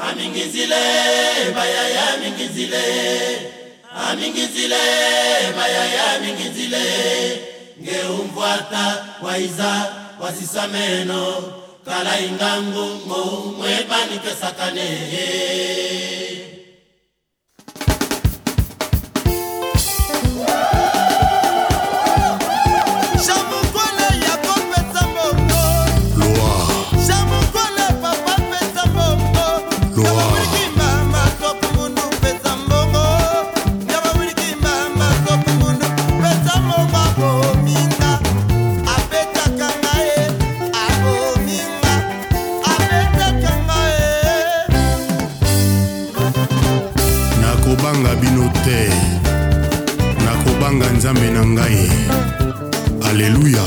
amingizile baya ya mingizile amingizile baya ya mingizile iza kwa sisa meno kala ingangu ngou mwebanikesakane te nakobanga nzambe na ngai aleluya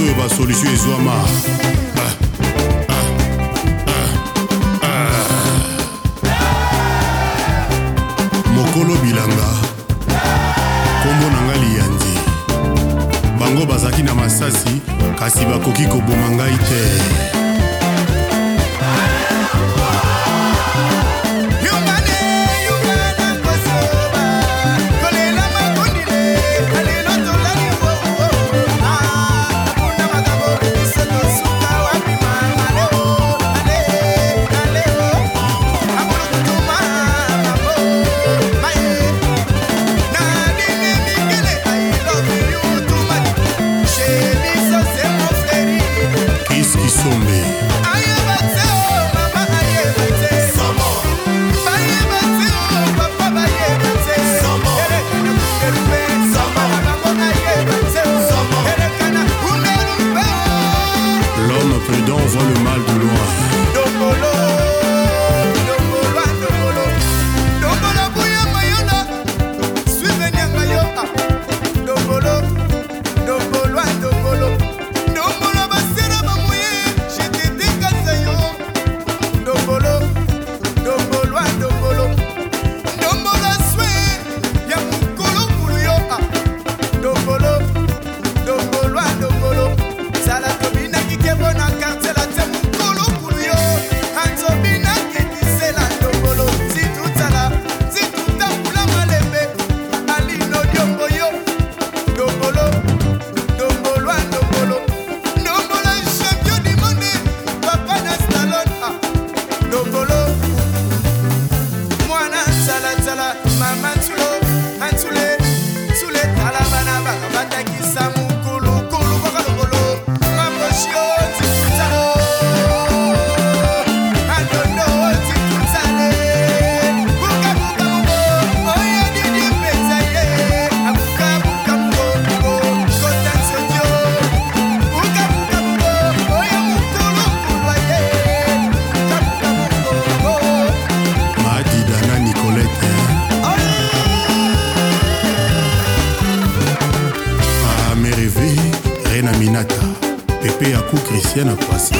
bato oyo basolution ezwama mokolo bilanga nkombo na ngai liyanzi bango bazalaki na masasi kasi bakoki koboma ngai te al dolor. na minata pepe yaku kristian akwasa